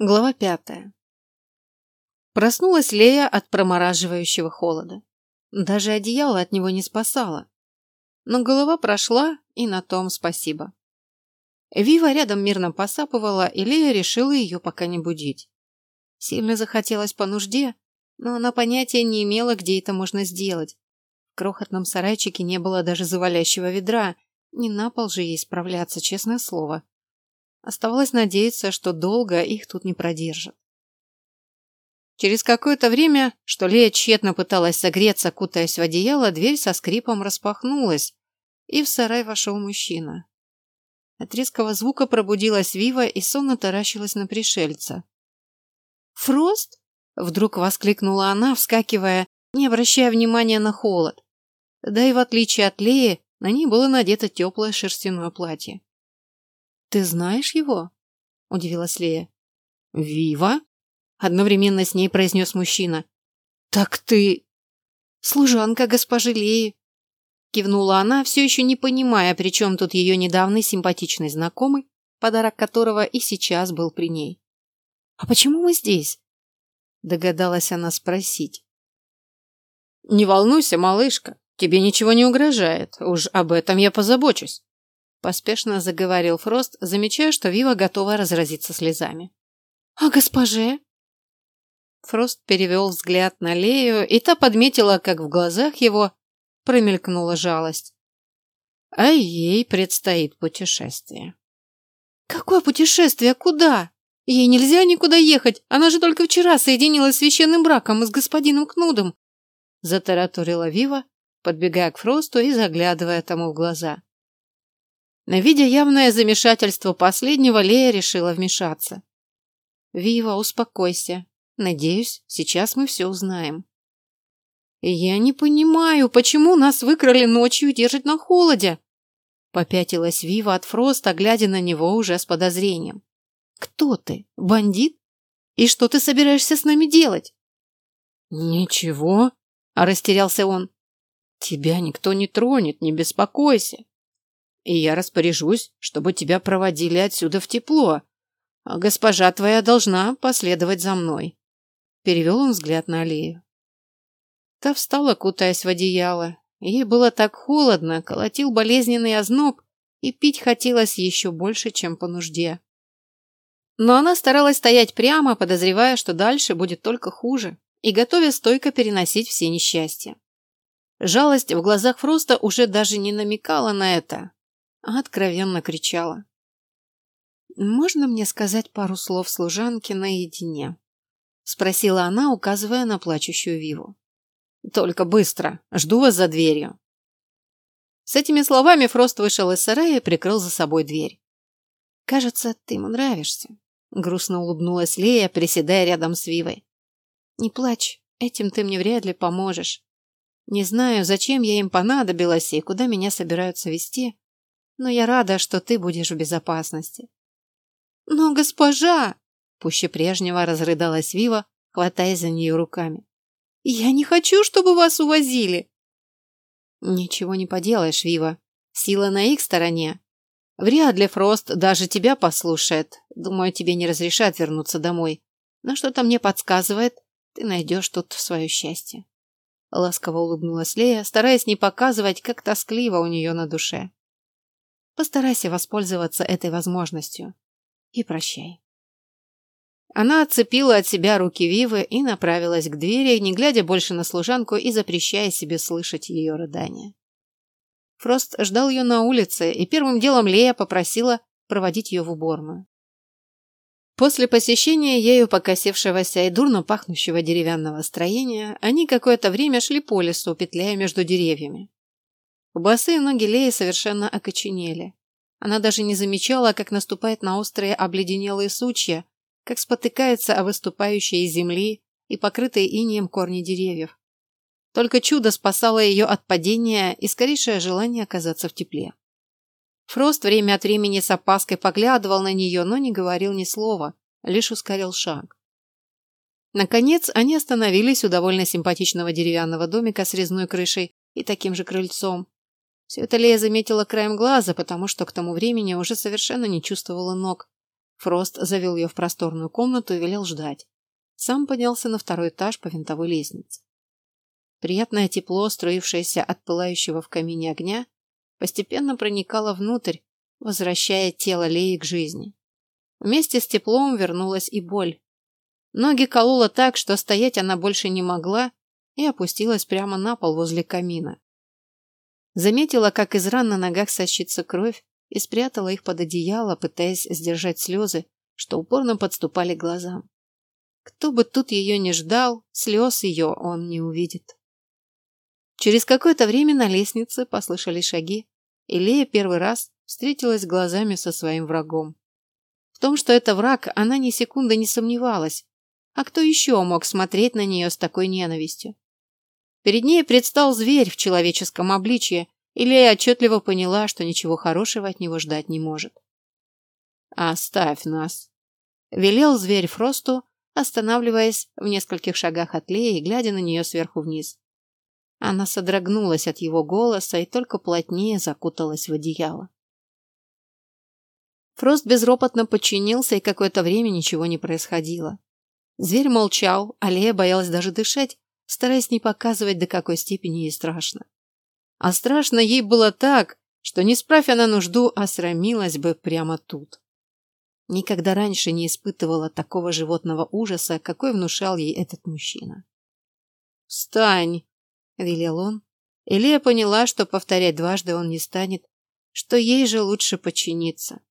Глава пятая. Проснулась Лея от промораживающего холода. Даже одеяло от него не спасало. Но голова прошла, и на том спасибо. Вива рядом мирно посапывала, и Лея решила ее пока не будить. Сильно захотелось по нужде, но она понятия не имела, где это можно сделать. В крохотном сарайчике не было даже завалящего ведра, не на пол же ей справляться, честное слово. Оставалось надеяться, что долго их тут не продержат. Через какое-то время, что Лея тщетно пыталась согреться, кутаясь в одеяло, дверь со скрипом распахнулась, и в сарай вошел мужчина. От резкого звука пробудилась Вива и сонно таращилась на пришельца. «Фрост?» — вдруг воскликнула она, вскакивая, не обращая внимания на холод. Да и в отличие от Леи, на ней было надето теплое шерстяное платье. «Ты знаешь его?» – удивилась Лея. «Вива?» – одновременно с ней произнес мужчина. «Так ты...» «Служанка госпожи Леи», – кивнула она, все еще не понимая, при чем тут ее недавний симпатичный знакомый, подарок которого и сейчас был при ней. «А почему мы здесь?» – догадалась она спросить. «Не волнуйся, малышка, тебе ничего не угрожает, уж об этом я позабочусь», Поспешно заговорил Фрост, замечая, что Вива готова разразиться слезами. «А госпоже?» Фрост перевел взгляд на Лею, и та подметила, как в глазах его промелькнула жалость. А ей предстоит путешествие. «Какое путешествие? Куда? Ей нельзя никуда ехать, она же только вчера соединилась с священным браком с господином Кнудом!» Затараторила Вива, подбегая к Фросту и заглядывая тому в глаза. Видя явное замешательство последнего, Лея решила вмешаться. «Вива, успокойся. Надеюсь, сейчас мы все узнаем». «Я не понимаю, почему нас выкрали ночью и держат на холоде?» Попятилась Вива от Фроста, глядя на него уже с подозрением. «Кто ты? Бандит? И что ты собираешься с нами делать?» «Ничего», — растерялся он. «Тебя никто не тронет, не беспокойся и я распоряжусь, чтобы тебя проводили отсюда в тепло. А госпожа твоя должна последовать за мной. Перевел он взгляд на Алию. Та встала, кутаясь в одеяло. Ей было так холодно, колотил болезненный озноб, и пить хотелось еще больше, чем по нужде. Но она старалась стоять прямо, подозревая, что дальше будет только хуже, и готовя стойко переносить все несчастья. Жалость в глазах Фроста уже даже не намекала на это, а откровенно кричала. «Можно мне сказать пару слов служанке наедине?» — спросила она, указывая на плачущую Виву. «Только быстро. Жду вас за дверью». С этими словами Фрост вышел из сарая и прикрыл за собой дверь. «Кажется, ты ему нравишься», — грустно улыбнулась Лея, приседая рядом с Вивой. «Не плачь, этим ты мне вряд ли поможешь. Не знаю, зачем я им понадобилась и куда меня собираются вести, но я рада, что ты будешь в безопасности. Но госпожа, пуще прежнего разрыдалась Вива, хватая за нее руками. Я не хочу, чтобы вас увозили. Ничего не поделаешь, Вива. Сила на их стороне. Вряд ли Фрост даже тебя послушает. Думаю, тебе не разрешат вернуться домой. Но что-то мне подсказывает, ты найдешь тут свое счастье. Ласково улыбнулась Лея, стараясь не показывать, как тоскливо у нее на душе. Постарайся воспользоваться этой возможностью. И прощай. Она отцепила от себя руки Вивы и направилась к двери, не глядя больше на служанку и запрещая себе слышать ее рыдания. Фрост ждал ее на улице, и первым делом Лея попросила проводить ее в уборную. После посещения ею покосившегося и дурно пахнущего деревянного строения, они какое-то время шли по лесу, петляя между деревьями. Босые ноги Леи совершенно окоченели. Она даже не замечала, как наступает на острые обледенелые сучья, как спотыкается о выступающие из земли и покрытые инеем корни деревьев. Только чудо спасало ее от падения и скорейшее желание оказаться в тепле. Фрост время от времени с опаской поглядывал на нее, но не говорил ни слова, лишь ускорил шаг. Наконец, они остановились у довольно симпатичного деревянного домика с резной крышей и таким же крыльцом, все это Лея заметила краем глаза, потому что к тому времени уже совершенно не чувствовала ног. Фрост завел ее в просторную комнату и велел ждать. Сам поднялся на второй этаж по винтовой лестнице. Приятное тепло, струившееся от пылающего в камине огня, постепенно проникало внутрь, возвращая тело Леи к жизни. Вместе с теплом вернулась и боль. Ноги колола так, что стоять она больше не могла, и опустилась прямо на пол возле камина. Заметила, как из ран на ногах сощится кровь, и спрятала их под одеяло, пытаясь сдержать слезы, что упорно подступали к глазам. Кто бы тут ее не ждал, слез ее он не увидит. Через какое-то время на лестнице послышались шаги, и Лея первый раз встретилась глазами со своим врагом. В том, что это враг, она ни секунды не сомневалась. А кто еще мог смотреть на нее с такой ненавистью? Перед ней предстал зверь в человеческом обличье, и Лея отчетливо поняла, что ничего хорошего от него ждать не может. «Оставь нас!» — велел зверь Фросту, останавливаясь в нескольких шагах от Леи и глядя на нее сверху вниз. Она содрогнулась от его голоса и только плотнее закуталась в одеяло. Фрост безропотно подчинился, и какое-то время ничего не происходило. Зверь молчал, а Лея боялась даже дышать, стараясь не показывать, до какой степени ей страшно. А страшно ей было так, что, не справь она нужду, осрамилась бы прямо тут. Никогда раньше не испытывала такого животного ужаса, какой внушал ей этот мужчина. «Встань!» — велел он. Илия поняла, что повторять дважды он не станет, что ей же лучше подчиниться.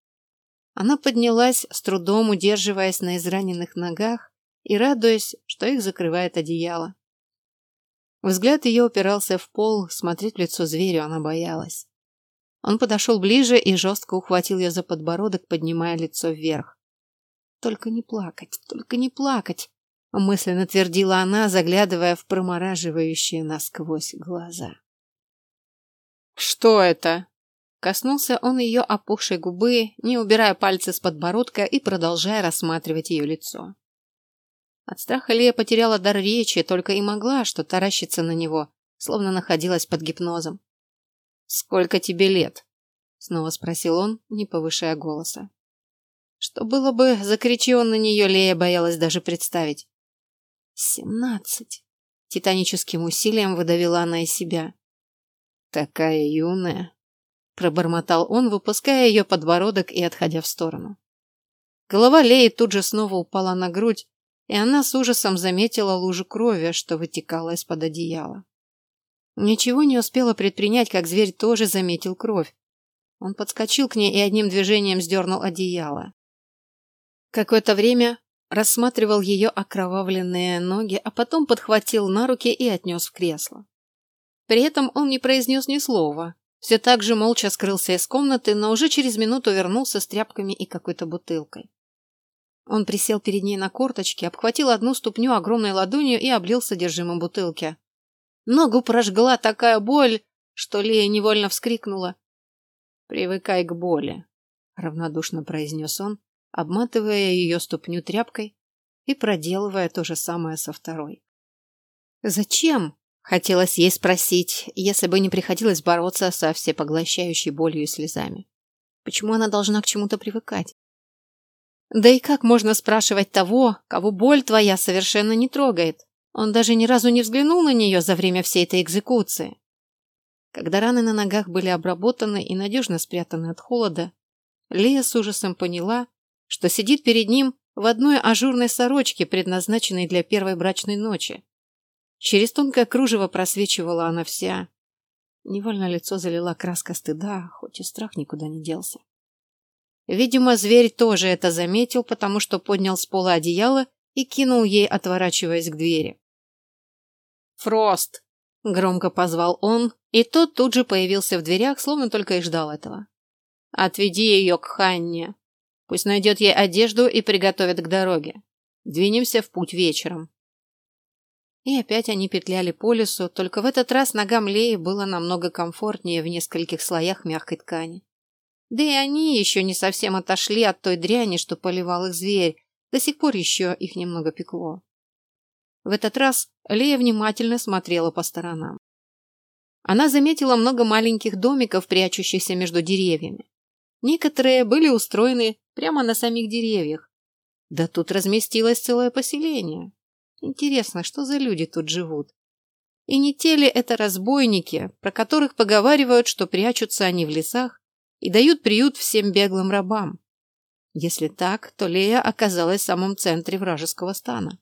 Она поднялась, с трудом удерживаясь на израненных ногах и радуясь, что их закрывает одеяло. Взгляд ее упирался в пол, смотреть в лицо зверю она боялась. Он подошел ближе и жестко ухватил ее за подбородок, поднимая лицо вверх. «Только не плакать, только не плакать!» мысленно твердила она, заглядывая в промораживающие насквозь глаза. «Что это?» Коснулся он ее опухшей губы, не убирая пальцы с подбородка и продолжая рассматривать ее лицо. От страха Лея потеряла дар речи, только и могла что таращиться на него, словно находилась под гипнозом. «Сколько тебе лет?» — снова спросил он, не повышая голоса. Что было бы, закричи он на нее, Лея боялась даже представить. «Семнадцать!» — титаническим усилием выдавила она из себя. «Такая юная!» — пробормотал он, выпуская ее подбородок и отходя в сторону. Голова Леи тут же снова упала на грудь, и она с ужасом заметила лужу крови, что вытекала из-под одеяла. Ничего не успела предпринять, как зверь тоже заметил кровь. Он подскочил к ней и одним движением сдернул одеяло. Какое-то время рассматривал ее окровавленные ноги, а потом подхватил на руки и отнес в кресло. При этом он не произнес ни слова, все так же молча скрылся из комнаты, но уже через минуту вернулся с тряпками и какой-то бутылкой. Он присел перед ней на корточки, обхватил одну ступню огромной ладонью и облил содержимым бутылки. Ногу прожгла такая боль, что Лея невольно вскрикнула. «Привыкай к боли», — равнодушно произнес он, обматывая ее ступню тряпкой и проделывая то же самое со второй. «Зачем?» — хотелось ей спросить, если бы не приходилось бороться со всепоглощающей болью и слезами. Почему она должна к чему-то привыкать? Да и как можно спрашивать того, кого боль твоя совершенно не трогает? Он даже ни разу не взглянул на нее за время всей этой экзекуции. Когда раны на ногах были обработаны и надежно спрятаны от холода, Лия с ужасом поняла, что сидит перед ним в одной ажурной сорочке, предназначенной для первой брачной ночи. Через тонкое кружево просвечивала она вся. Невольно лицо залила краска стыда, хоть и страх никуда не делся. Видимо, зверь тоже это заметил, потому что поднял с пола одеяло и кинул ей, отворачиваясь к двери. «Фрост!» — громко позвал он, и тот тут же появился в дверях, словно только и ждал этого. «Отведи ее к Ханне. Пусть найдет ей одежду и приготовит к дороге. Двинемся в путь вечером». И опять они петляли по лесу, только в этот раз ногам Леи было намного комфортнее в нескольких слоях мягкой ткани. Да и они еще не совсем отошли от той дряни, что поливал их зверь. До сих пор еще их немного пекло. В этот раз Лея внимательно смотрела по сторонам. Она заметила много маленьких домиков, прячущихся между деревьями. Некоторые были устроены прямо на самих деревьях. Да тут разместилось целое поселение. Интересно, что за люди тут живут? И не те ли это разбойники, про которых поговаривают, что прячутся они в лесах и дают приют всем беглым рабам? Если так, то Лея оказалась в самом центре вражеского стана.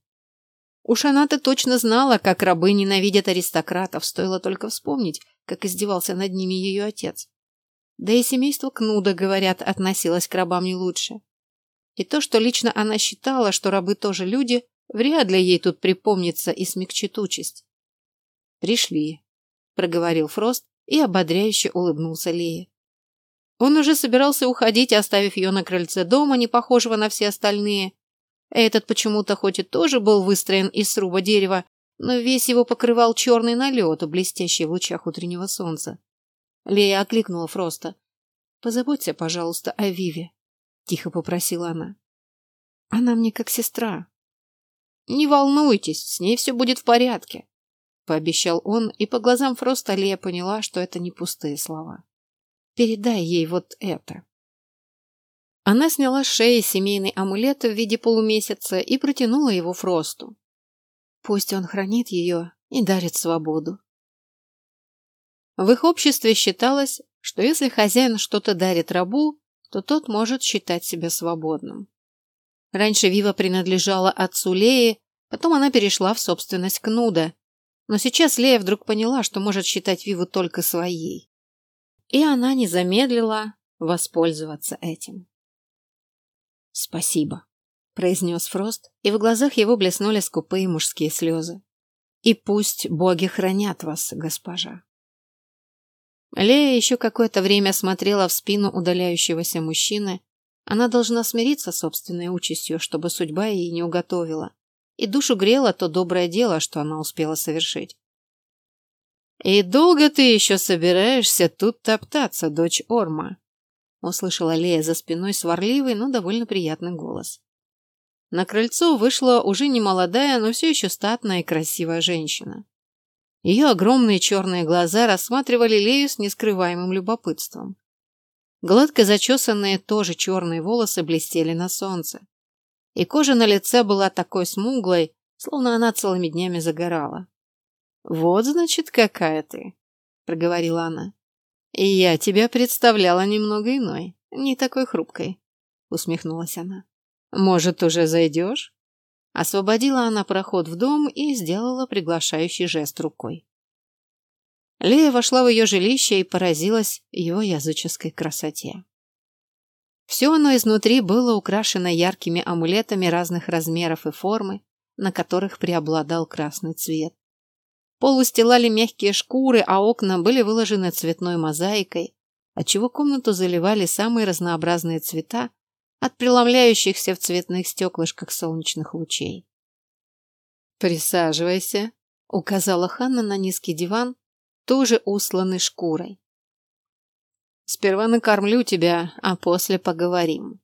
Уж она-то точно знала, как рабы ненавидят аристократов, стоило только вспомнить, как издевался над ними ее отец. Да и семейство Кнуда, говорят, относилось к рабам не лучше. И то, что лично она считала, что рабы тоже люди, вряд ли ей тут припомнится и смягчит участь. «Пришли», — проговорил Фрост и ободряюще улыбнулся Лее. Он уже собирался уходить, оставив ее на крыльце дома, не похожего на все остальные. Этот почему-то хоть и тоже был выстроен из сруба дерева, но весь его покрывал черный налет, блестящий в лучах утреннего солнца. Лея окликнула Фроста. «Позаботься, пожалуйста, о Виве», — тихо попросила она. «Она мне как сестра». «Не волнуйтесь, с ней все будет в порядке», пообещал он, и по глазам Фроста Лея поняла, что это не пустые слова. Передай ей вот это. Она сняла с шеи семейный амулет в виде полумесяца и протянула его Фросту. Пусть он хранит ее и дарит свободу. В их обществе считалось, что если хозяин что-то дарит рабу, то тот может считать себя свободным. Раньше Вива принадлежала отцу Леи, потом она перешла в собственность Кнуда, но сейчас Лея вдруг поняла, что может считать Виву только своей. И она не замедлила воспользоваться этим. «Спасибо», — произнес Фрост, и в глазах его блеснули скупые мужские слезы. «И пусть боги хранят вас, госпожа». Лея еще какое-то время смотрела в спину удаляющегося мужчины. Она должна смириться с собственной участью, чтобы судьба ей не уготовила и душу грело то доброе дело, что она успела совершить. «И долго ты еще собираешься тут топтаться, дочь Орма?» услышала Лея за спиной сварливый, но довольно приятный голос. На крыльцо вышла уже не молодая, но все еще статная и красивая женщина. Ее огромные черные глаза рассматривали Лею с нескрываемым любопытством. Гладко зачесанные тоже черные волосы блестели на солнце и кожа на лице была такой смуглой, словно она целыми днями загорала. «Вот, значит, какая ты», — проговорила она. «И я тебя представляла немного иной, не такой хрупкой», — усмехнулась она. «Может, уже зайдешь?» Освободила она проход в дом и сделала приглашающий жест рукой. Лея вошла в ее жилище и поразилась его языческой красоте. Все оно изнутри было украшено яркими амулетами разных размеров и формы, на которых преобладал красный цвет. Пол устилали мягкие шкуры, а окна были выложены цветной мозаикой, отчего комнату заливали самые разнообразные цвета от преломляющихся в цветных стеклышках солнечных лучей. «Присаживайся», — указала Ханна на низкий диван, тоже усланный шкурой. Сперва накормлю тебя, а после поговорим.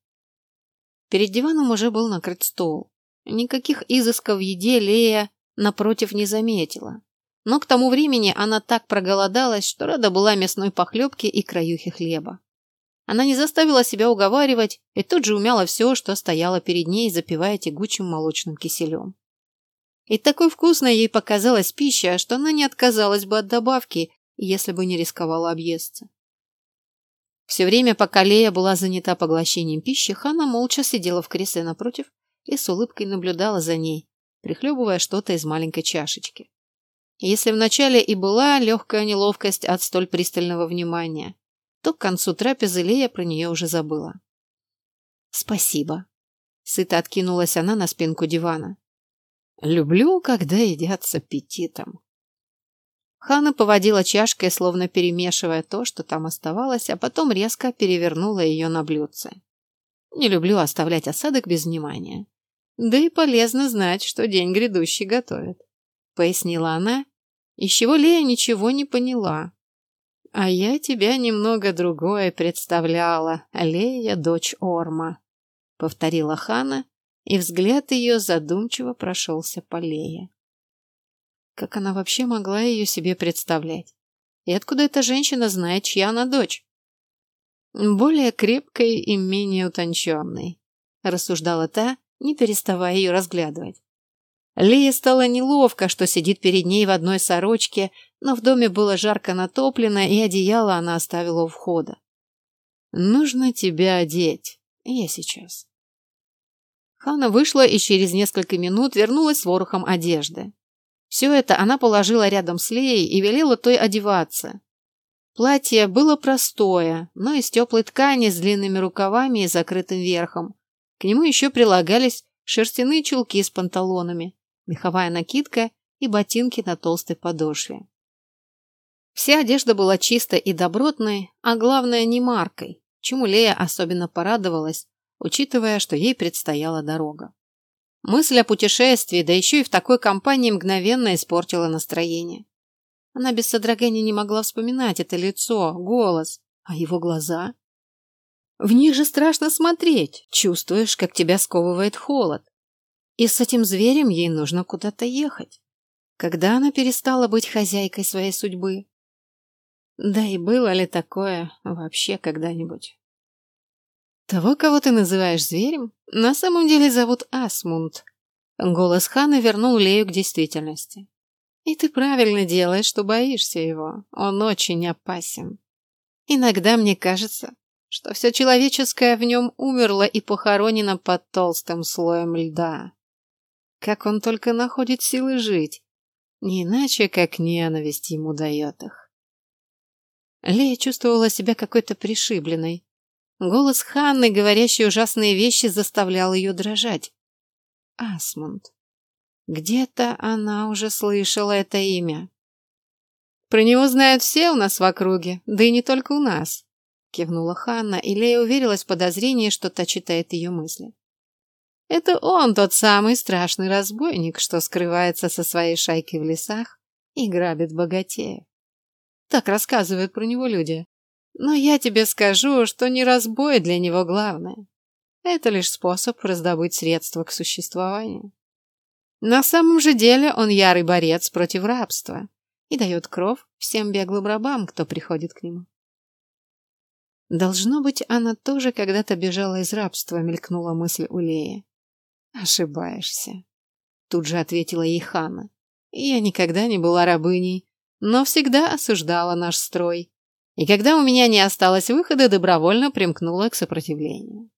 Перед диваном уже был накрыт стол. Никаких изысков в еде Лея, напротив, не заметила. Но к тому времени она так проголодалась, что рада была мясной похлебке и краюхе хлеба. Она не заставила себя уговаривать и тут же умяла все, что стояло перед ней, запивая тягучим молочным киселем. И такой вкусной ей показалась пища, что она не отказалась бы от добавки, если бы не рисковала объесться. Все время, пока Лея была занята поглощением пищи, Хана молча сидела в кресле напротив и с улыбкой наблюдала за ней, прихлебывая что-то из маленькой чашечки. Если вначале и была легкая неловкость от столь пристального внимания, то к концу трапезы Лея про нее уже забыла. «Спасибо», — сыто откинулась она на спинку дивана. «Люблю, когда едят с аппетитом», Хана поводила чашкой, словно перемешивая то, что там оставалось, а потом резко перевернула ее на блюдце. Не люблю оставлять осадок без внимания. Да и полезно знать, что день грядущий готовит. Пояснила она, из чего Лея ничего не поняла. А я тебя немного другое представляла, Лея, дочь Орма. Повторила Хана, и взгляд ее задумчиво прошелся по Лее. Как она вообще могла ее себе представлять? И откуда эта женщина знает, чья она дочь? более крепкой и менее утонченной, рассуждала та, не переставая ее разглядывать. Лее стало неловко, что сидит перед ней в одной сорочке, но в доме было жарко натоплено, и одеяло она оставила у входа. «Нужно тебя одеть. Я сейчас». Хана вышла и через несколько минут вернулась с ворохом одежды. Все это она положила рядом с Леей и велела той одеваться. Платье было простое, но из теплой ткани с длинными рукавами и закрытым верхом. К нему еще прилагались шерстяные чулки с панталонами, меховая накидка и ботинки на толстой подошве. Вся одежда была чистой и добротной, а главное не маркой, чему Лея особенно порадовалась, учитывая, что ей предстояла дорога. Мысль о путешествии, да еще и в такой компании мгновенно испортила настроение. Она без содрогания не могла вспоминать это лицо, голос, а его глаза. В них же страшно смотреть, чувствуешь, как тебя сковывает холод. И с этим зверем ей нужно куда-то ехать. Когда она перестала быть хозяйкой своей судьбы? Да и было ли такое вообще когда-нибудь? Того, кого ты называешь зверем, на самом деле зовут Асмунд. Голос Хана вернул Лею к действительности. И ты правильно делаешь, что боишься его. Он очень опасен. Иногда мне кажется, что все человеческое в нем умерло и похоронено под толстым слоем льда. Как он только находит силы жить, не иначе, как ненависть ему дает их. Лея чувствовала себя какой-то пришибленной. Голос Ханны, говорящий ужасные вещи, заставлял ее дрожать. Асмунд. Где-то она уже слышала это имя. Про него знают все у нас в округе, да и не только у нас, кивнула Ханна, и Лея уверилась в подозрении, что та читает ее мысли. Это он тот самый страшный разбойник, что скрывается со своей шайкой в лесах и грабит богатеев. Так рассказывают про него люди. Но я тебе скажу, что не разбой для него главное. Это лишь способ раздобыть средства к существованию. На самом же деле он ярый борец против рабства и дает кров всем беглым рабам, кто приходит к нему. Должно быть, она тоже когда-то бежала из рабства, мелькнула мысль у Леи. Ошибаешься, тут же ответила ей Ханна. Я никогда не была рабыней, но всегда осуждала наш строй и когда у меня не осталось выхода, добровольно примкнула к сопротивлению.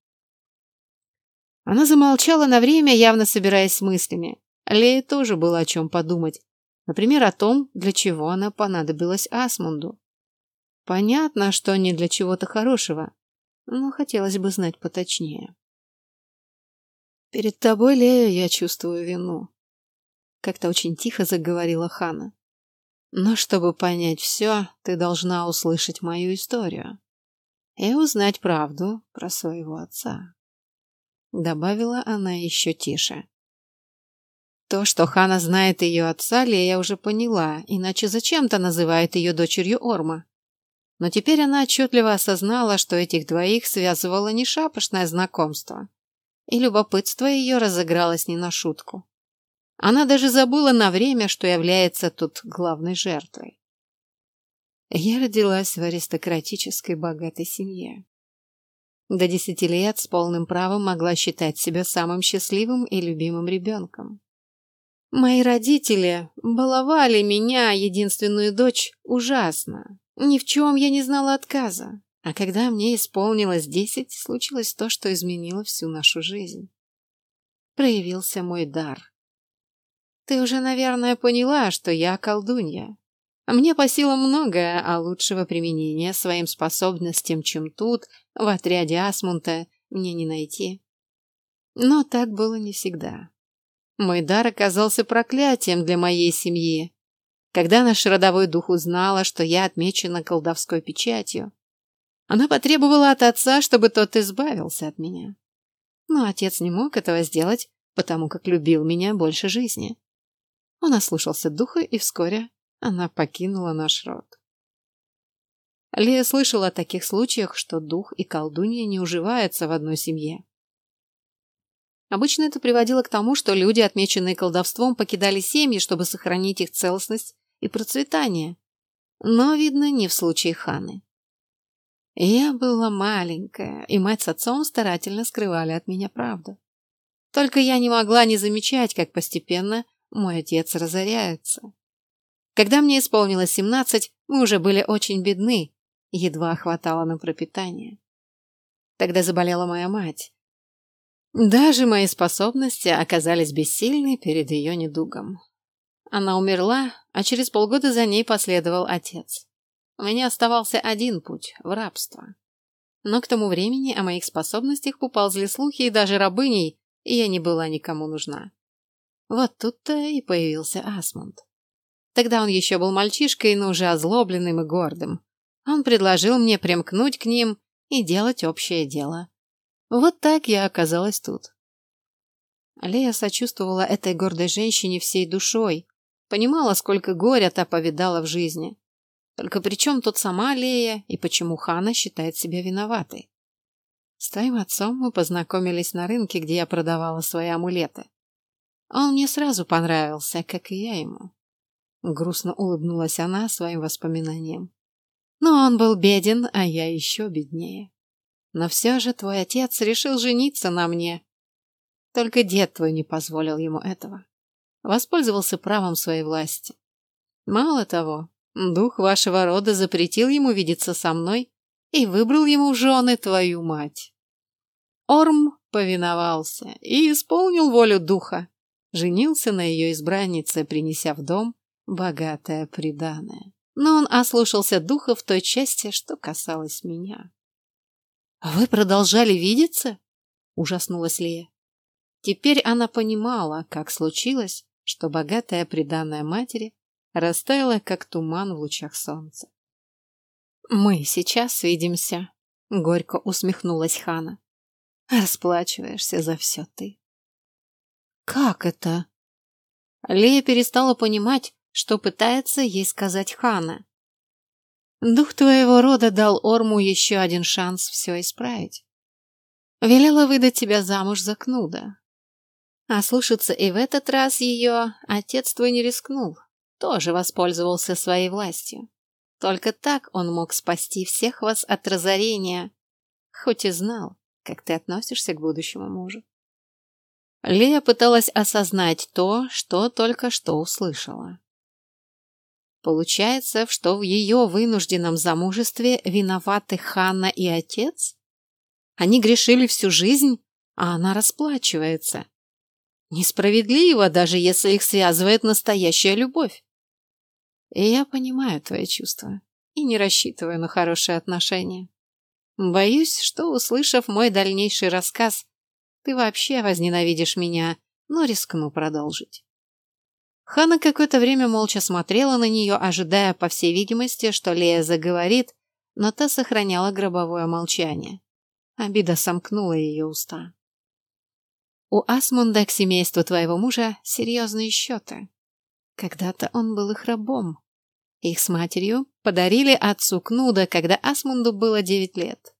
Она замолчала на время, явно собираясь с мыслями. Лее тоже было о чем подумать. Например, о том, для чего она понадобилась Асмунду. Понятно, что не для чего-то хорошего, но хотелось бы знать поточнее. «Перед тобой, Лея, я чувствую вину», — как-то очень тихо заговорила Хана. Но чтобы понять все, ты должна услышать мою историю и узнать правду про своего отца. Добавила она еще тише. То, что Хана знает ее отца, Лея уже поняла, иначе зачем-то называет ее дочерью Орма. Но теперь она отчетливо осознала, что этих двоих связывало не шапошное знакомство, и любопытство ее разыгралось не на шутку. Она даже забыла на время, что является тут главной жертвой. Я родилась в аристократической богатой семье. До десяти лет с полным правом могла считать себя самым счастливым и любимым ребенком. Мои родители баловали меня, единственную дочь, ужасно. Ни в чем я не знала отказа. А когда мне исполнилось десять, случилось то, что изменило всю нашу жизнь. Проявился мой дар. Ты уже, наверное, поняла, что я колдунья. Мне по силам многое, а лучшего применения своим способностям, чем тут, в отряде Асмунта, мне не найти. Но так было не всегда. Мой дар оказался проклятием для моей семьи. Когда наш родовой дух узнала, что я отмечена колдовской печатью, она потребовала от отца, чтобы тот избавился от меня. Но отец не мог этого сделать, потому как любил меня больше жизни. Он ослушался духа, и вскоре она покинула наш род. Лия слышала о таких случаях, что дух и колдунья не уживаются в одной семье. Обычно это приводило к тому, что люди, отмеченные колдовством, покидали семьи, чтобы сохранить их целостность и процветание. Но, видно, не в случае Ханы. Я была маленькая, и мать с отцом старательно скрывали от меня правду. Только я не могла не замечать, как постепенно мой отец разоряется. Когда мне исполнилось семнадцать, мы уже были очень бедны, едва хватало на пропитание. Тогда заболела моя мать. Даже мои способности оказались бессильны перед ее недугом. Она умерла, а через полгода за ней последовал отец. Меня оставался один путь – в рабство. Но к тому времени о моих способностях поползли слухи, и даже рабыней, я не была никому нужна. Вот тут-то и появился Асмунд. Тогда он еще был мальчишкой, но уже озлобленным и гордым. Он предложил мне примкнуть к ним и делать общее дело. Вот так я оказалась тут. Лея сочувствовала этой гордой женщине всей душой, понимала, сколько горя та повидала в жизни. Только при чем тут сама Лея и почему Хана считает себя виноватой? С твоим отцом мы познакомились на рынке, где я продавала свои амулеты. Он мне сразу понравился, как и я ему. Грустно улыбнулась она своим воспоминаниям. Но он был беден, а я еще беднее. Но все же твой отец решил жениться на мне. Только дед твой не позволил ему этого. Воспользовался правом своей власти. Мало того, Дух вашего рода запретил ему видеться со мной и выбрал ему в жены твою мать. Орм повиновался и исполнил волю духа, женился на ее избраннице, принеся в дом богатое приданое. Но он ослушался духа в той части, что касалось меня. «Вы продолжали видеться?» – ужаснулась Лея. Теперь она понимала, как случилось, что богатая приданная матери растаяла, как туман в лучах солнца. «Мы сейчас видимся», — горько усмехнулась Хана. «Расплачиваешься за все ты». «Как это?» Лея перестала понимать, что пытается ей сказать Хана. «Дух твоего рода дал Орму еще один шанс все исправить. Велела выдать тебя замуж за Кнуда. А слушаться и в этот раз ее отец твой не рискнул, тоже воспользовался своей властью. Только так он мог спасти всех вас от разорения, хоть и знал, как ты относишься к будущему мужу. Лея пыталась осознать то, что только что услышала. Получается, что в ее вынужденном замужестве виноваты Ханна и отец? Они грешили всю жизнь, а она расплачивается. Несправедливо, даже если их связывает настоящая любовь. И я понимаю твои чувства и не рассчитываю на хорошие отношения. Боюсь, что, услышав мой дальнейший рассказ, ты вообще возненавидишь меня, но рискну продолжить. Хана какое-то время молча смотрела на нее, ожидая, по всей видимости, что Лея заговорит, но та сохраняла гробовое молчание. Обида сомкнула ее уста. У Асмунда к семейству твоего мужа серьезные счеты. Когда-то он был их рабом. Их с матерью подарили отцу Кнуда, когда Асмунду было девять лет.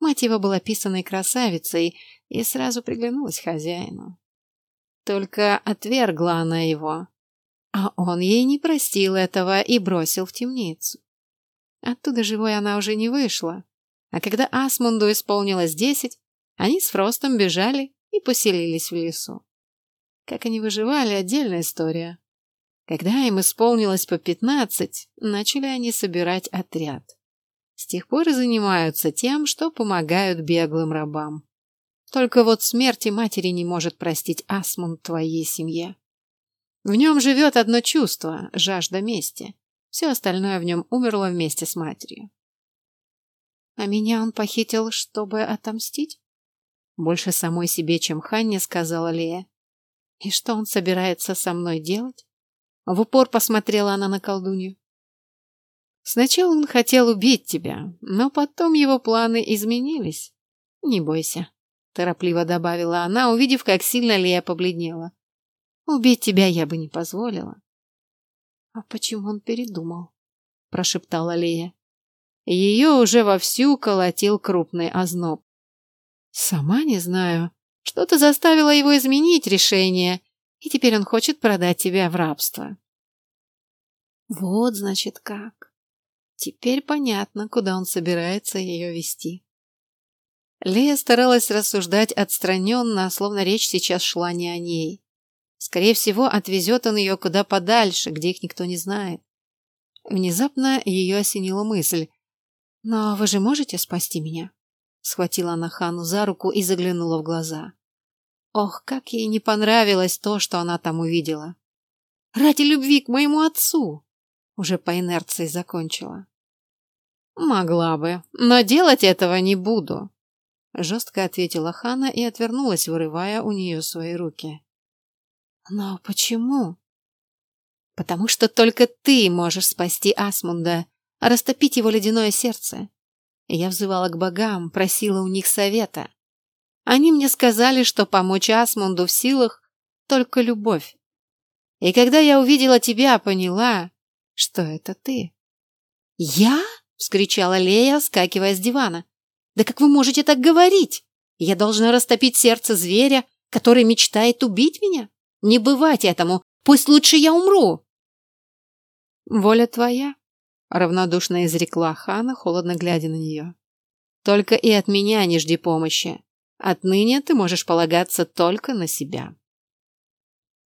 Мать его была писаной красавицей и сразу приглянулась хозяину. Только отвергла она его, а он ей не простил этого и бросил в темницу. Оттуда живой она уже не вышла, а когда Асмунду исполнилось десять, они с Фростом бежали и поселились в лесу. Как они выживали, отдельная история. Когда им исполнилось по пятнадцать, начали они собирать отряд. С тех пор и занимаются тем, что помогают беглым рабам. Только вот смерти матери не может простить Асмунд твоей семье. В нем живет одно чувство – жажда мести. Все остальное в нем умерло вместе с матерью. А меня он похитил, чтобы отомстить? Больше самой себе, чем Ханне, сказала Лея. И что он собирается со мной делать? В упор посмотрела она на колдунью. Сначала он хотел убить тебя, но потом его планы изменились. Не бойся, торопливо добавила она, увидев, как сильно Лея побледнела. Убить тебя я бы не позволила. А почему он передумал? прошептала Лея. Ее уже вовсю колотил крупный озноб. Сама не знаю. Что-то заставило его изменить решение, и теперь он хочет продать тебя в рабство. Вот, значит, как. Теперь понятно, куда он собирается ее вести. Лея старалась рассуждать отстраненно, словно речь сейчас шла не о ней. Скорее всего, отвезет он ее куда подальше, где их никто не знает. Внезапно ее осенила мысль. «Но вы же можете спасти меня?» Схватила она Хану за руку и заглянула в глаза. Ох, как ей не понравилось то, что она там увидела. «Ради любви к моему отцу!» Уже по инерции закончила. «Могла бы, но делать этого не буду», Жестко ответила Хана и отвернулась, вырывая у нее свои руки. «Но почему?» «Потому что только ты можешь спасти Асмунда, растопить его ледяное сердце». Я взывала к богам, просила у них совета. Они мне сказали, что помочь Асмунду в силах только любовь. И когда я увидела тебя, поняла, что это ты. «Я?» — вскричала Лея, скакивая с дивана. Да как вы можете так говорить? Я должна растопить сердце зверя, который мечтает убить меня? Не бывать этому. Пусть лучше я умру. Воля твоя, равнодушно изрекла Хана, холодно глядя на нее. Только и от меня не жди помощи. Отныне ты можешь полагаться только на себя.